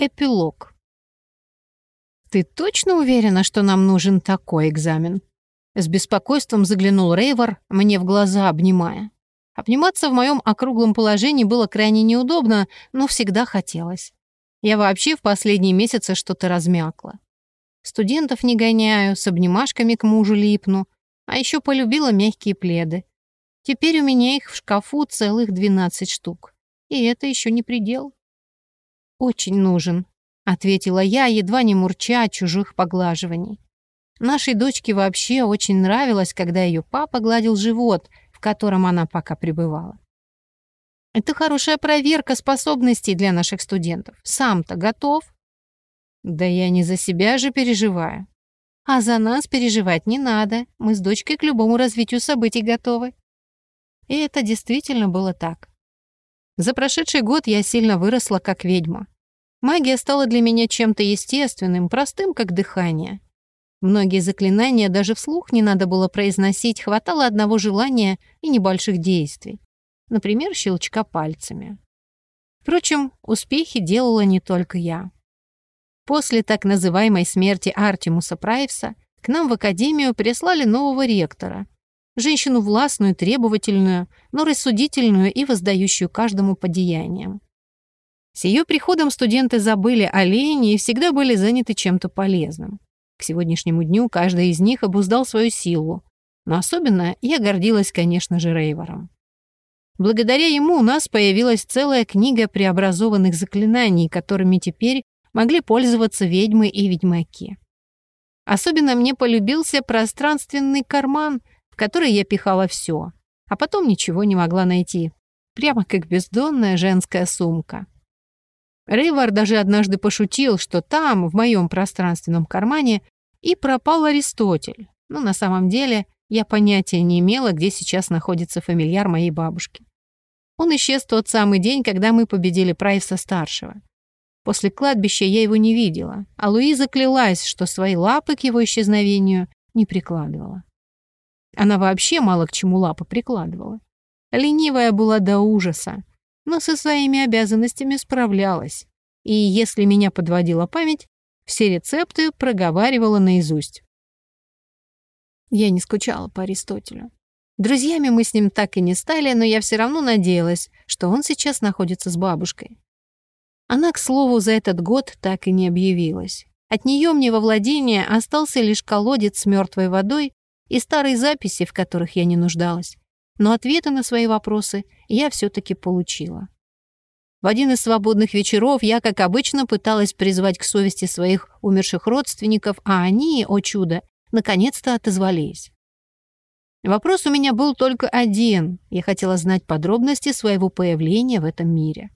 Эпилог. «Ты точно уверена, что нам нужен такой экзамен?» С беспокойством заглянул Рейвор, мне в глаза обнимая. Обниматься в моем округлом положении было крайне неудобно, но всегда хотелось. Я вообще в последние месяцы что-то размякла. Студентов не гоняю, с обнимашками к мужу липну, а еще полюбила мягкие пледы. Теперь у меня их в шкафу целых 12 штук. И это еще не предел. «Очень нужен», — ответила я, едва не мурча от чужих поглаживаний. Нашей дочке вообще очень нравилось, когда ее папа гладил живот, в котором она пока пребывала. Это хорошая проверка способностей для наших студентов. Сам-то готов? Да я не за себя же переживаю. А за нас переживать не надо. Мы с дочкой к любому развитию событий готовы. И это действительно было так. За прошедший год я сильно выросла как ведьма. Магия стала для меня чем-то естественным, простым, как дыхание. Многие заклинания даже вслух не надо было произносить, хватало одного желания и небольших действий. Например, щелчка пальцами. Впрочем, успехи делала не только я. После так называемой смерти Артемуса Прайвса к нам в академию прислали нового ректора, женщину властную, требовательную, но рассудительную и воздающую каждому по деяниям. С ее приходом студенты забыли о лени и всегда были заняты чем-то полезным. К сегодняшнему дню каждый из них обуздал свою силу, но особенно я гордилась, конечно же, Рейвором. Благодаря ему у нас появилась целая книга преобразованных заклинаний, которыми теперь могли пользоваться ведьмы и ведьмаки. Особенно мне полюбился пространственный карман — которой я пихала все, а потом ничего не могла найти. Прямо как бездонная женская сумка. Рейвар даже однажды пошутил, что там, в моем пространственном кармане, и пропал Аристотель. Но на самом деле я понятия не имела, где сейчас находится фамильяр моей бабушки. Он исчез тот самый день, когда мы победили Прайса-старшего. После кладбища я его не видела, а Луиза клялась, что свои лапы к его исчезновению не прикладывала. Она вообще мало к чему лапы прикладывала. Ленивая была до ужаса, но со своими обязанностями справлялась. И если меня подводила память, все рецепты проговаривала наизусть. Я не скучала по Аристотелю. Друзьями мы с ним так и не стали, но я все равно надеялась, что он сейчас находится с бабушкой. Она, к слову, за этот год так и не объявилась. От нее мне во владение остался лишь колодец с мертвой водой и старые записи, в которых я не нуждалась. Но ответы на свои вопросы я все-таки получила. В один из свободных вечеров я, как обычно, пыталась призвать к совести своих умерших родственников, а они, о чудо, наконец-то отозвались. Вопрос у меня был только один. Я хотела знать подробности своего появления в этом мире.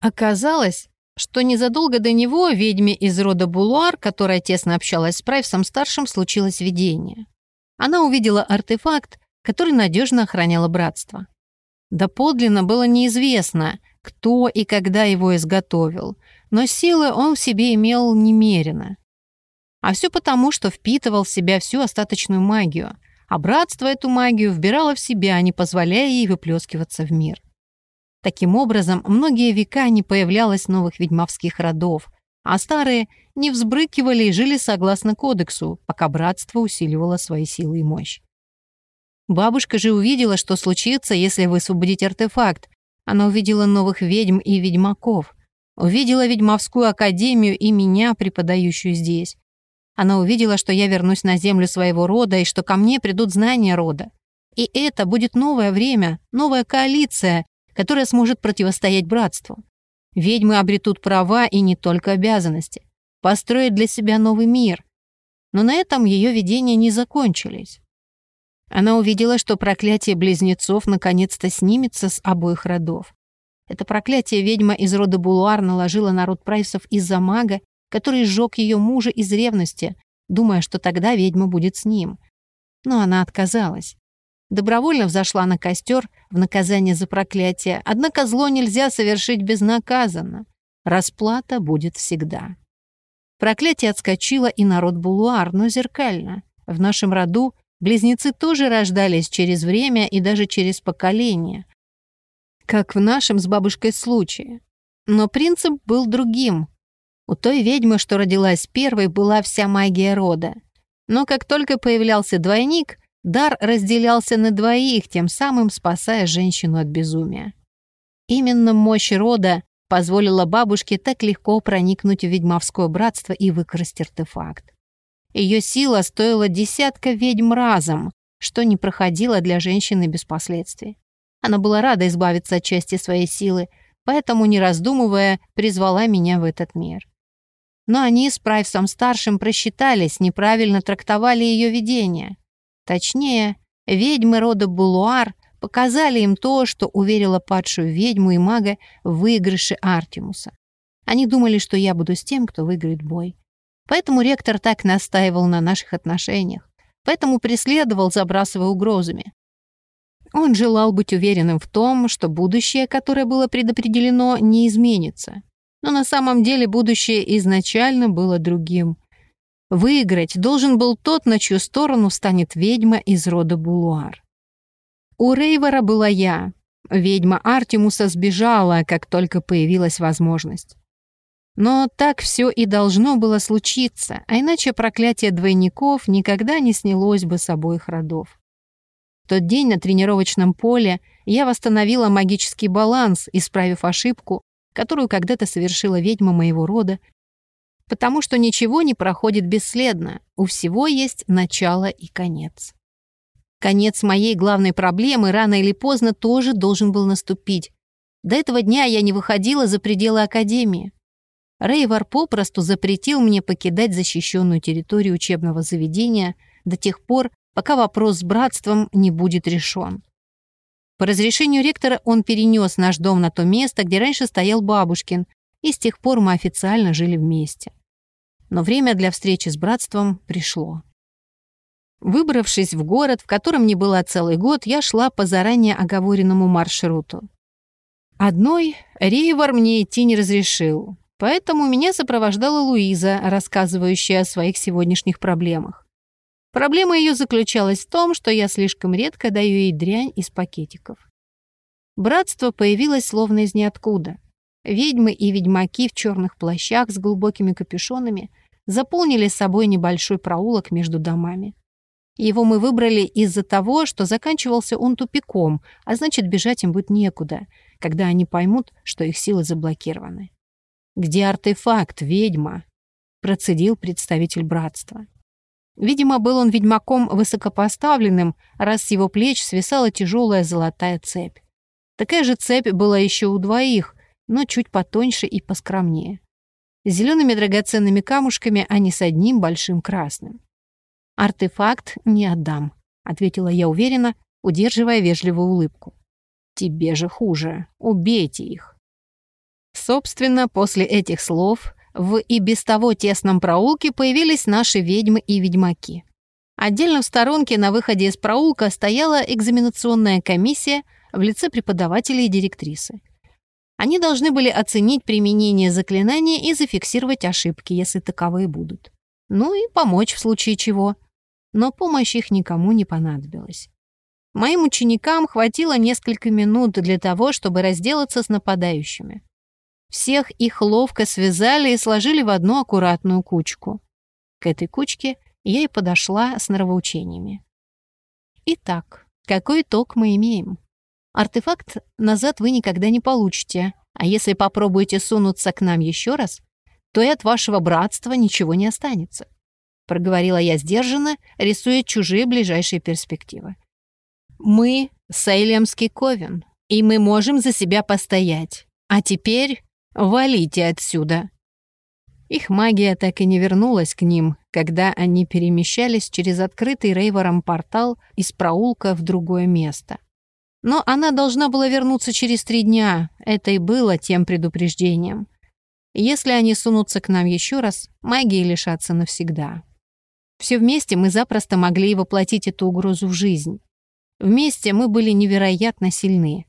Оказалось, что незадолго до него ведьме из рода Булуар, которая тесно общалась с Прайвсом-старшим, случилось видение. Она увидела артефакт, который надежно охраняло братство. Да подлинно было неизвестно, кто и когда его изготовил, но силы он в себе имел немерено. А все потому, что впитывал в себя всю остаточную магию, а братство эту магию вбирало в себя, не позволяя ей выплескиваться в мир. Таким образом, многие века не появлялось новых ведьмовских родов, а старые не взбрыкивали и жили согласно кодексу, пока братство усиливало свои силы и мощь. Бабушка же увидела, что случится, если высвободить артефакт. Она увидела новых ведьм и ведьмаков. Увидела ведьмовскую академию и меня, преподающую здесь. Она увидела, что я вернусь на землю своего рода и что ко мне придут знания рода. И это будет новое время, новая коалиция, которая сможет противостоять братству. Ведьмы обретут права и не только обязанности, построят для себя новый мир. Но на этом ее видения не закончились. Она увидела, что проклятие близнецов наконец-то снимется с обоих родов. Это проклятие ведьма из рода Булуар наложила на род Прайсов из-за мага, который сжег ее мужа из ревности, думая, что тогда ведьма будет с ним. Но она отказалась добровольно взошла на костер в наказание за проклятие, однако зло нельзя совершить безнаказанно. Расплата будет всегда. Проклятие отскочило и народ Булуар, но зеркально. В нашем роду близнецы тоже рождались через время и даже через поколение. Как в нашем с бабушкой случае. Но принцип был другим. У той ведьмы, что родилась первой, была вся магия рода. Но как только появлялся двойник, дар разделялся на двоих, тем самым спасая женщину от безумия. Именно мощь рода позволила бабушке так легко проникнуть в ведьмовское братство и выкрасть артефакт. Ее сила стоила десятка ведьм разом, что не проходило для женщины без последствий. Она была рада избавиться от части своей силы, поэтому, не раздумывая, призвала меня в этот мир. Но они с Прайвсом-старшим просчитались, неправильно трактовали ее видение. Точнее, ведьмы рода Булуар показали им то, что уверило падшую ведьму и мага в выигрыше Артемуса. Они думали, что я буду с тем, кто выиграет бой. Поэтому ректор так настаивал на наших отношениях, поэтому преследовал, забрасывая угрозами. Он желал быть уверенным в том, что будущее, которое было предопределено, не изменится. Но на самом деле будущее изначально было другим. Выиграть должен был тот, на чью сторону станет ведьма из рода Булуар. У Рейвора была я. Ведьма Артемуса сбежала, как только появилась возможность. Но так все и должно было случиться, а иначе проклятие двойников никогда не снялось бы с обоих родов. В тот день на тренировочном поле я восстановила магический баланс, исправив ошибку, которую когда-то совершила ведьма моего рода, потому что ничего не проходит бесследно, у всего есть начало и конец. Конец моей главной проблемы рано или поздно тоже должен был наступить. До этого дня я не выходила за пределы Академии. Рейвар попросту запретил мне покидать защищенную территорию учебного заведения до тех пор, пока вопрос с братством не будет решен. По разрешению ректора он перенес наш дом на то место, где раньше стоял бабушкин, и с тех пор мы официально жили вместе. Но время для встречи с братством пришло. Выбравшись в город, в котором не была целый год, я шла по заранее оговоренному маршруту. Одной Рейвар мне идти не разрешил, Поэтому меня сопровождала Луиза, рассказывающая о своих сегодняшних проблемах. Проблема ее заключалась в том, что я слишком редко даю ей дрянь из пакетиков. Братство появилось словно из ниоткуда. Ведьмы и ведьмаки в черных плащах с глубокими капюшонами заполнили собой небольшой проулок между домами. Его мы выбрали из-за того, что заканчивался он тупиком, а значит, бежать им будет некуда, когда они поймут, что их силы заблокированы. «Где артефакт, ведьма?» — процедил представитель братства. Видимо, был он ведьмаком высокопоставленным, раз с его плеч свисала тяжелая золотая цепь. Такая же цепь была еще у двоих, но чуть потоньше и поскромнее. С зелеными драгоценными камушками, а не с одним большим красным. «Артефакт не отдам», — ответила я уверенно, удерживая вежливую улыбку. «Тебе же хуже. Убейте их». Собственно, после этих слов в и без того тесном проулке появились наши ведьмы и ведьмаки. Отдельно в сторонке на выходе из проулка стояла экзаменационная комиссия в лице преподавателей и директрисы. Они должны были оценить применение заклинания и зафиксировать ошибки, если таковые будут. Ну и помочь в случае чего. Но помощь их никому не понадобилась. Моим ученикам хватило несколько минут для того, чтобы разделаться с нападающими. Всех их ловко связали и сложили в одну аккуратную кучку. К этой кучке я и подошла с нравоучениями. Итак, какой итог мы имеем? Артефакт назад вы никогда не получите, а если попробуете сунуться к нам еще раз, то и от вашего братства ничего не останется. Проговорила я сдержанно, рисуя чужие ближайшие перспективы. Мы — Сейлемский Ковен, и мы можем за себя постоять. А теперь Валите отсюда!» Их магия так и не вернулась к ним, когда они перемещались через открытый Рейвором портал из проулка в другое место. Но она должна была вернуться через три дня, это и было тем предупреждением. Если они сунутся к нам еще раз, магии лишатся навсегда. Все вместе мы запросто могли воплотить эту угрозу в жизнь. Вместе мы были невероятно сильны.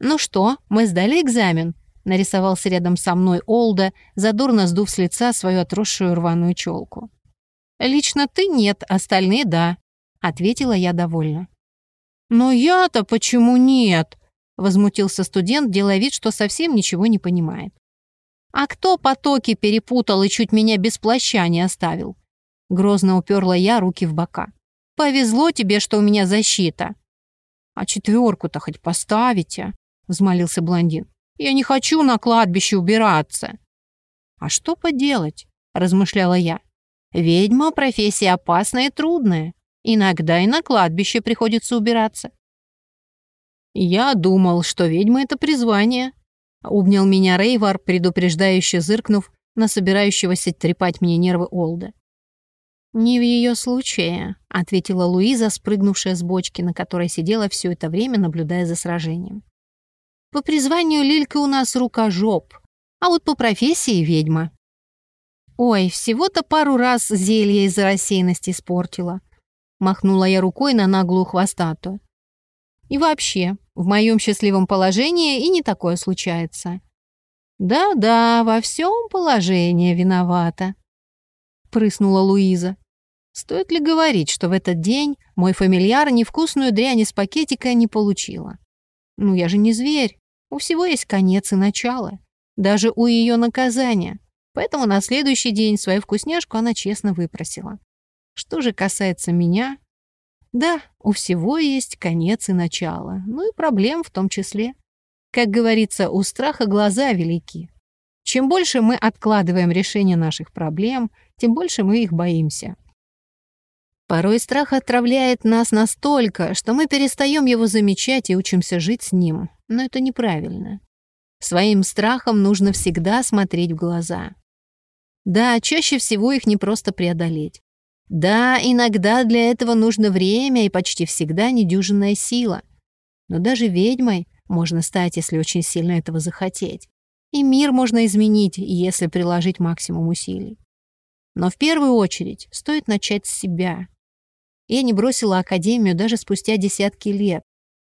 «Ну что, мы сдали экзамен?» нарисовался рядом со мной Олда, задорно сдув с лица свою отросшую рваную челку. «Лично ты нет, остальные — да», — ответила я довольно. «Но я-то почему нет?» возмутился студент, делая вид, что совсем ничего не понимает. «А кто потоки перепутал и чуть меня без плаща не оставил?» Грозно уперла я руки в бока. «Повезло тебе, что у меня защита». «А четверку-то хоть поставите?» — взмолился блондин. «Я не хочу на кладбище убираться». «А что поделать?» — размышляла я. «Ведьма — профессия опасная и трудная. Иногда и на кладбище приходится убираться». «Я думал, что ведьма — это призвание», — обнял меня Рейвар, предупреждающе зыркнув на собирающегося трепать мне нервы Олда. «Не в ее случае», — ответила Луиза, спрыгнувшая с бочки, на которой сидела все это время, наблюдая за сражением. «По призванию Лилька у нас рукожоп, а вот по профессии ведьма». «Ой, всего-то пару раз зелье из-за рассеянности испортила», — махнула я рукой на наглую хвостатую. «И вообще, в моем счастливом положении и не такое случается». «Да-да, во всем положение виновата», — прыснула Луиза. Стоит ли говорить, что в этот день мой фамильяр невкусную дрянь из пакетика не получила? Ну, я же не зверь. У всего есть конец и начало. Даже у ее наказания. Поэтому на следующий день свою вкусняшку она честно выпросила. Что же касается меня... Да, у всего есть конец и начало. Ну и проблем в том числе. Как говорится, у страха глаза велики. Чем больше мы откладываем решение наших проблем, тем больше мы их боимся. Порой страх отравляет нас настолько, что мы перестаем его замечать и учимся жить с ним. Но это неправильно. Своим страхом нужно всегда смотреть в глаза. Да, чаще всего их не просто преодолеть. Да, иногда для этого нужно время и почти всегда недюжинная сила. Но даже ведьмой можно стать, если очень сильно этого захотеть. И мир можно изменить, если приложить максимум усилий. Но в первую очередь стоит начать с себя. Я не бросила академию даже спустя десятки лет,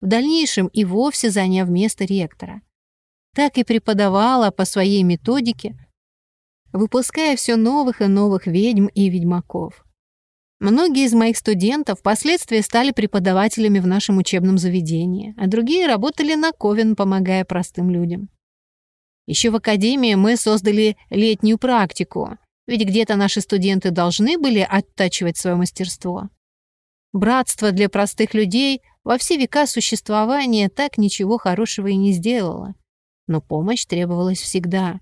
в дальнейшем и вовсе заняв место ректора. Так и преподавала по своей методике, выпуская все новых и новых ведьм и ведьмаков. Многие из моих студентов впоследствии стали преподавателями в нашем учебном заведении, а другие работали на Ковен, помогая простым людям. Еще в академии мы создали летнюю практику, ведь где-то наши студенты должны были оттачивать свое мастерство. Братство для простых людей во все века существования так ничего хорошего и не сделало. Но помощь требовалась всегда.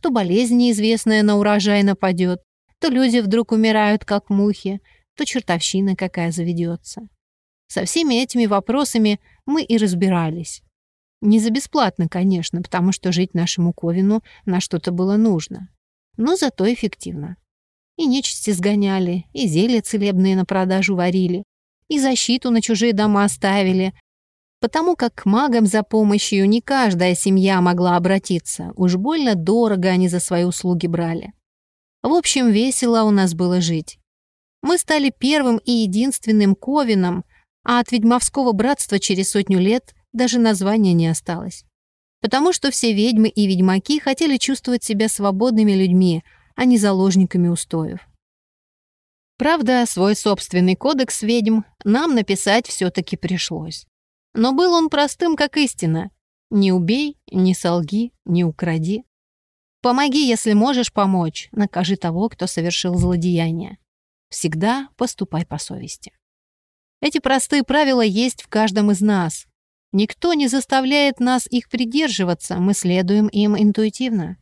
То болезнь неизвестная на урожай нападет, то люди вдруг умирают, как мухи, то чертовщина какая заведется. Со всеми этими вопросами мы и разбирались. Не за бесплатно, конечно, потому что жить нашему Ковину на что-то было нужно. Но зато эффективно. И нечисти сгоняли, и зелья целебные на продажу варили, и защиту на чужие дома ставили, потому как к магам за помощью не каждая семья могла обратиться, уж больно дорого они за свои услуги брали. В общем, весело у нас было жить. Мы стали первым и единственным Ковином, а от ведьмовского братства через сотню лет даже названия не осталось. Потому что все ведьмы и ведьмаки хотели чувствовать себя свободными людьми, а не заложниками устоев. Правда, свой собственный кодекс ведьм нам написать все-таки пришлось. Но был он простым, как истина. Не убей, не солги, не укради. Помоги, если можешь помочь, накажи того, кто совершил злодеяние. Всегда поступай по совести. Эти простые правила есть в каждом из нас. Никто не заставляет нас их придерживаться, мы следуем им интуитивно.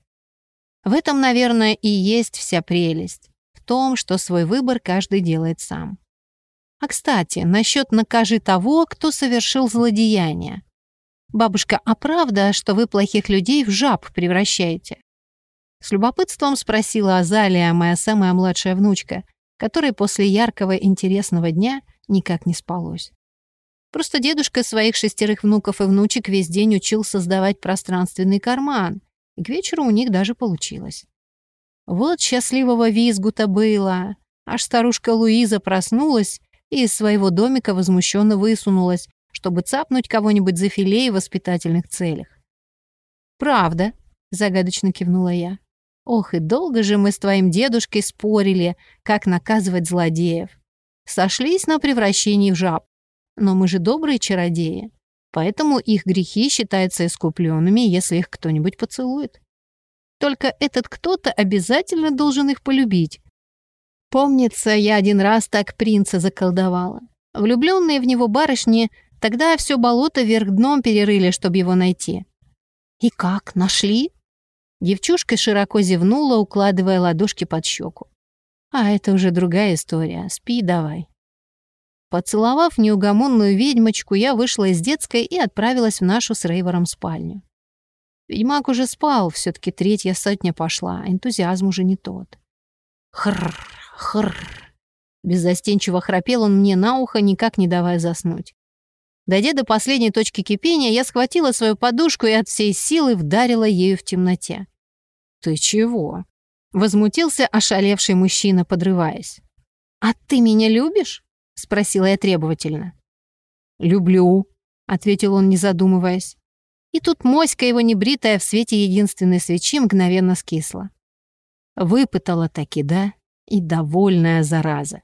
В этом, наверное, и есть вся прелесть. В том, что свой выбор каждый делает сам. А, кстати, насчет «накажи того, кто совершил злодеяние». «Бабушка, а правда, что вы плохих людей в жаб превращаете?» С любопытством спросила Азалия, моя самая младшая внучка, которой после яркого интересного дня никак не спалось. Просто дедушка своих шестерых внуков и внучек весь день учил создавать пространственный карман, к вечеру у них даже получилось. Вот счастливого визгу-то было. Аж старушка Луиза проснулась и из своего домика возмущенно высунулась, чтобы цапнуть кого-нибудь за филей в воспитательных целях. «Правда», — загадочно кивнула я. «Ох, и долго же мы с твоим дедушкой спорили, как наказывать злодеев. Сошлись на превращении в жаб. Но мы же добрые чародеи. Поэтому их грехи считаются искупленными, если их кто-нибудь поцелует. Только этот кто-то обязательно должен их полюбить. Помнится, я один раз так принца заколдовала. Влюбленные в него барышни тогда все болото вверх дном перерыли, чтобы его найти. «И как, нашли?» Девчушка широко зевнула, укладывая ладошки под щеку. «А это уже другая история. Спи давай». Поцеловав неугомонную ведьмочку, я вышла из детской и отправилась в нашу с Рейвором спальню. Ведьмак уже спал, все таки третья сотня пошла, а энтузиазм уже не тот. Хрррр, хрррр. Беззастенчиво храпел он мне на ухо, никак не давая заснуть. Дойдя до последней точки кипения, я схватила свою подушку и от всей силы вдарила ею в темноте. «Ты чего?» — возмутился ошалевший мужчина, подрываясь. «А ты меня любишь?» — спросила я требовательно. «Люблю», — ответил он, не задумываясь. И тут моська его небритая в свете единственной свечи мгновенно скисла. Выпытала таки, да? И довольная зараза.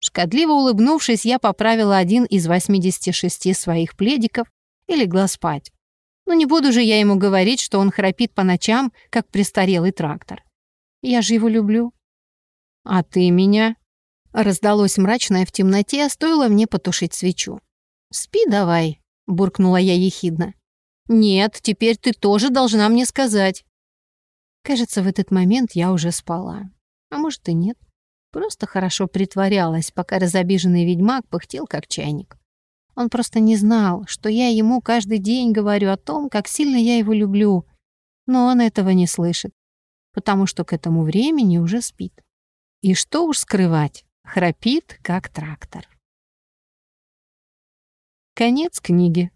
Шкодливо улыбнувшись, я поправила один из 86 своих пледиков и легла спать. Но не буду же я ему говорить, что он храпит по ночам, как престарелый трактор. Я же его люблю. А ты меня? Раздалось мрачное в темноте, а стоило мне потушить свечу. «Спи давай», — буркнула я ехидно. «Нет, теперь ты тоже должна мне сказать». Кажется, в этот момент я уже спала. А может и нет. Просто хорошо притворялась, пока разобиженный ведьмак пыхтел, как чайник. Он просто не знал, что я ему каждый день говорю о том, как сильно я его люблю. Но он этого не слышит, потому что к этому времени уже спит. И что уж скрывать, Храпит, как трактор. Конец книги.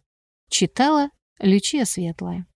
Читала Лючия Светлая.